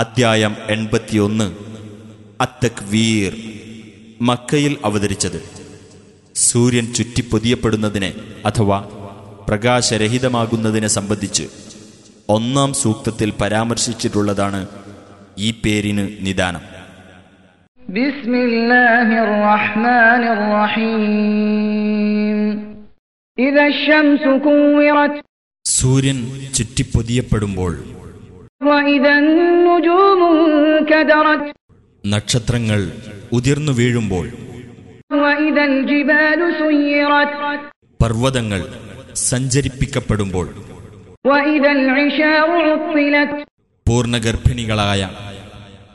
അദ്ധ്യായം എൺപത്തിയൊന്ന്. അത്തക് വീർ മക്കയിൽ അവതരിച്ചത്. സൂര്യൻ ചുറ്റി പൊതിയപ്പെടുന്നതിനെ അഥവാ പ്രകാശരഹിതമാകുന്നതിനെ സംബന്ധിച്ച് ഒന്നാം സൂക്തത്തിൽ പരാമർശിച്ചിട്ടുള്ളതാണ് ഈ പേരിന് നിദാനം. സൂര്യൻ ചുറ്റിപ്പൊതിയപ്പെടുമ്പോൾ നക്ഷത്രങ്ങൾ ഉതിർന്നു വീഴുമ്പോൾ പർവതങ്ങൾ സഞ്ചരിപ്പിക്കപ്പെടുമ്പോൾ പൂർണഗർഭിണികളായ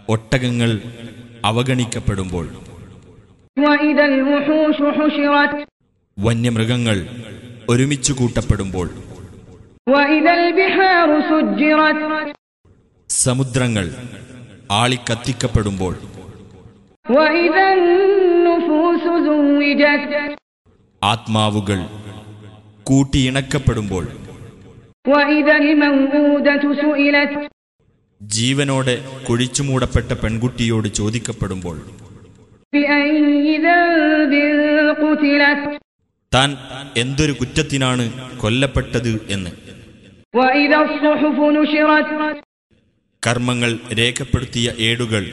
ഒട്ടകങ്ങൾ അവഗണിക്കപ്പെടുമ്പോൾ വന്യമൃഗങ്ങൾ ഒരുമിച്ചു കൂട്ടപ്പെടുമ്പോൾ സമുദ്രങ്ങൾ ആളിക്കത്തിക്കപ്പെടുമ്പോൾ ആത്മാവുകൾ കൂട്ടിയിണക്കപ്പെടുമ്പോൾ ജീവനോടെ കുഴിച്ചുമൂടപ്പെട്ട പെൺകുട്ടിയോട് ചോദിക്കപ്പെടുമ്പോൾ താൻ എന്തൊരു കുറ്റത്തിനാണ് കൊല്ലപ്പെട്ടത് എന്ന് കർമ്മങ്ങൾ രേഖപ്പെടുത്തിയ ഏടുകൾ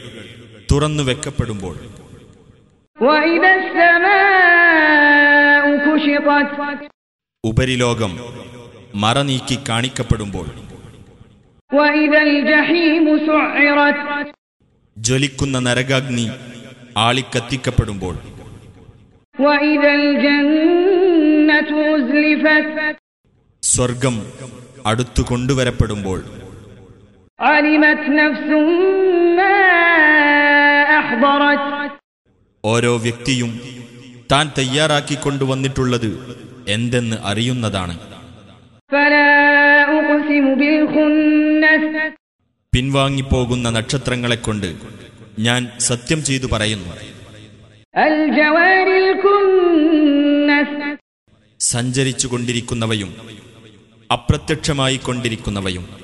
തുറന്നു വെക്കപ്പെടുമ്പോൾ. ഉപരിലോകം മറനീക്കി കാണിക്കപ്പെടുമ്പോൾ. ജ്വലിക്കുന്ന നരകാഗ്നി ആളിക്കത്തിക്കപ്പെടുമ്പോൾ. സ്വർഗം അടുത്തു കൊണ്ടുവരപ്പെടുമ്പോൾ ഓരോ വ്യക്തിയും താൻ തയ്യാറാക്കി കൊണ്ടുവന്നിട്ടുള്ളത് എന്തെന്ന് അറിയുന്നതാണ്. പിൻവാങ്ങിപ്പോകുന്ന നക്ഷത്രങ്ങളെ കൊണ്ട് ഞാൻ സത്യം ചെയ്തു പറയുന്നു. സഞ്ചരിച്ചു കൊണ്ടിരിക്കുന്നവയും അപ്രത്യക്ഷമായി കൊണ്ടിരിക്കുന്നവയും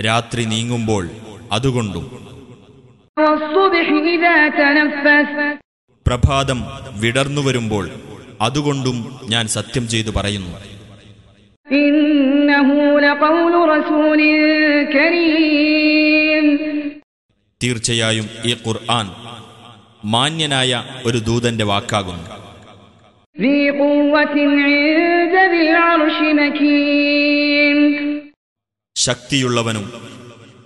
രാത്രി നീങ്ങുമ്പോൾ അതുകൊണ്ടും പ്രഭാതം വിടർന്നു വരുമ്പോൾ അതുകൊണ്ടും ഞാൻ സത്യം ചെയ്തു പറയുന്നു. തീർച്ചയായും ഈ ഖുർആൻ മാന്യനായ ഒരു ദൂതന്റെ വാക്കാകുന്നു. ശക്തിയുള്ളവനും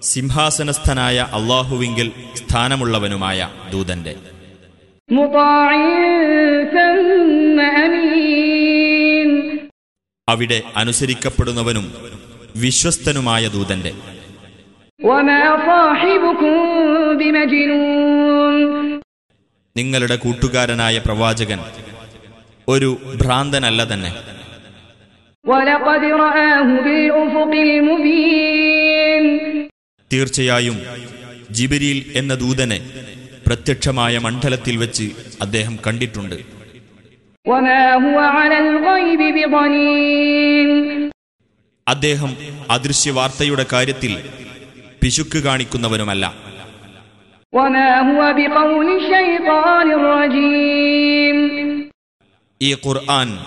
സിംഹാസനസ്ഥനായ അള്ളാഹുവിങ്കിൽ സ്ഥാനമുള്ളവനുമായ ദൂതന്റെ. അവിടെ അനുസരിക്കപ്പെടുന്നവനും വിശ്വസ്തനുമായ ദൂതന്റെ. നിങ്ങളുടെ കൂട്ടുകാരനായ പ്രവാചകൻ ഒരു ഭ്രാന്തനല്ല തന്നെ. തീർച്ചയായും ജിബിരിൽ എന്ന ദൂതനെ പ്രത്യക്ഷമായ മണ്ഡലത്തിൽ വെച്ച് അദ്ദേഹം കണ്ടിട്ടുണ്ട് وما هو على الغيب بضنين അദ്ദേഹം അദൃശ്യവാർത്തയുടെ കാര്യത്തിൽ പിശുക്ക് കാണിക്കുന്നവനുമല്ല وما هو بقول شيطان رجيم ഈ ഖുർആൻ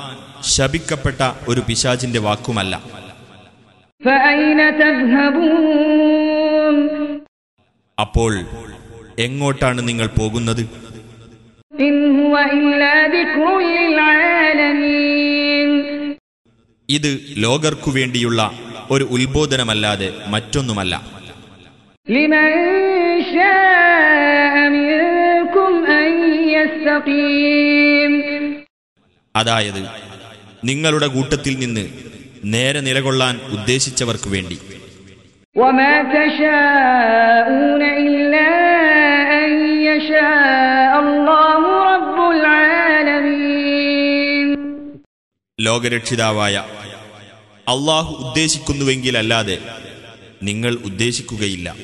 ശപിക്കപ്പെട്ട ഒരു പിശാചിന്റെ വാക്കുമല്ല. അപ്പോൾ എങ്ങോട്ടാണ് നിങ്ങൾ പോകുന്നത്? ഇത് ലോകർക്കു വേണ്ടിയുള്ള ഒരു ഉത്ബോധനമല്ലാതെ മറ്റൊന്നുമല്ല. ലിമൻ അതായത് നിങ്ങളുടെ കൂട്ടത്തിൽ നിന്ന് നേരെ നിലകൊള്ളാൻ ഉദ്ദേശിച്ചവർക്ക് വേണ്ടി. ലോകരക്ഷിതാവായ അള്ളാഹു ഉദ്ദേശിക്കുന്നുവെങ്കിലല്ലാതെ നിങ്ങൾ ഉദ്ദേശിക്കുകയില്ല.